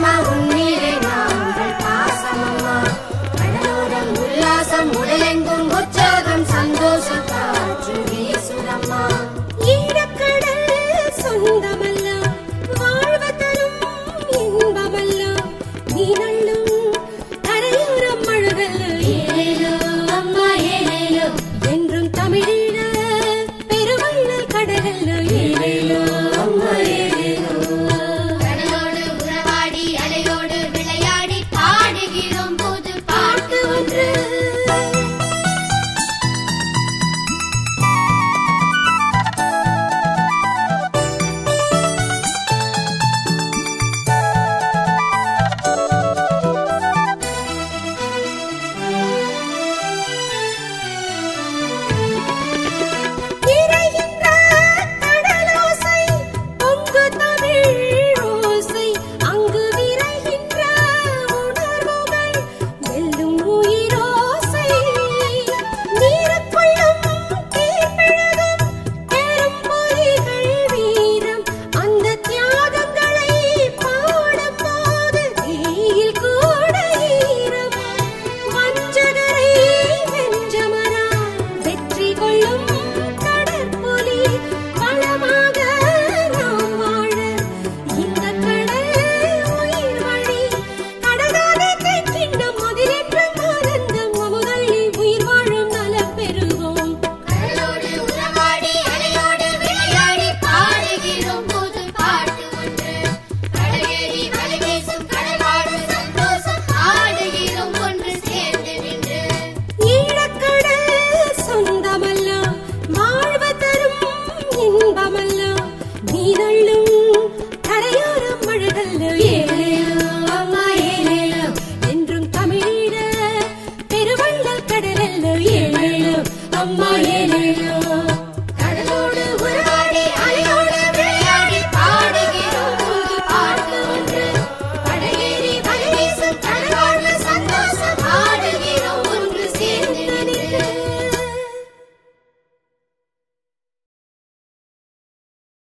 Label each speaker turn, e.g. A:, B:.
A: 妈妈
B: அம்மா ஏ